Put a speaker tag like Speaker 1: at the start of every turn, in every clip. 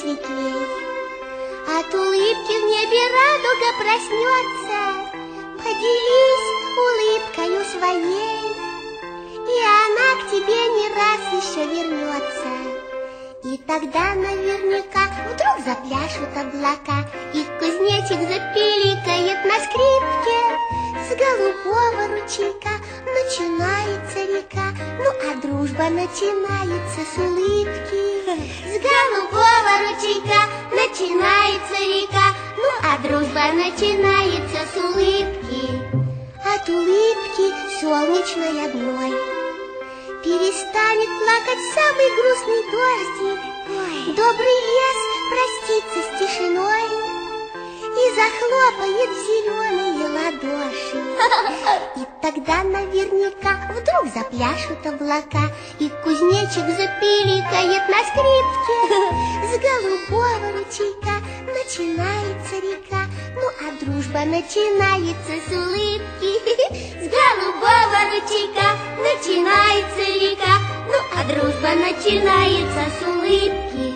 Speaker 1: светлей. От улыбки в небе радуга проснется, Поделись улыбкою своей, И она к тебе не раз еще вернется. И тогда наверняка вдруг запляшут облака, И кузнечик запиликает на скрипке. С голубого ручейка начинается река, Ну а дружба начинается с улыбки. С голубого ручейка начинается река, Ну а дружба начинается с улыбки. От улыбки солнечной одной Перестанет плакать самый грустный дождик. Добрый лес простится с тишиной И захлопает зеленые ладоши И тогда наверняка вдруг запляшут облака И кузнечик запиликает на скрипке. С голубого ручейка начинается река Ну а дружба начинается с улыбки. С голубого ручейка начинается река Ну а дружба начинается с улыбки.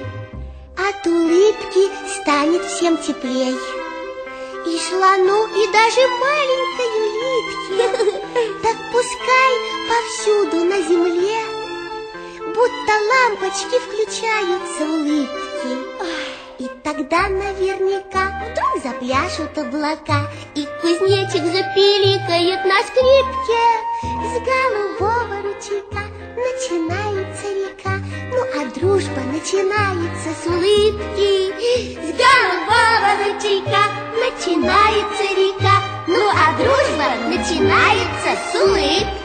Speaker 1: От улыбки станет всем теплей. И слону, и даже маленькой лампочки включаются улыбки. И тогда наверняка вдруг запляшут облака И кузнечик запиликает на скрипке. С голубого ручейка начинается река Ну а дружба начинается с улыбки. С голубого ручейка начинается река Ну а дружба начинается с улыбки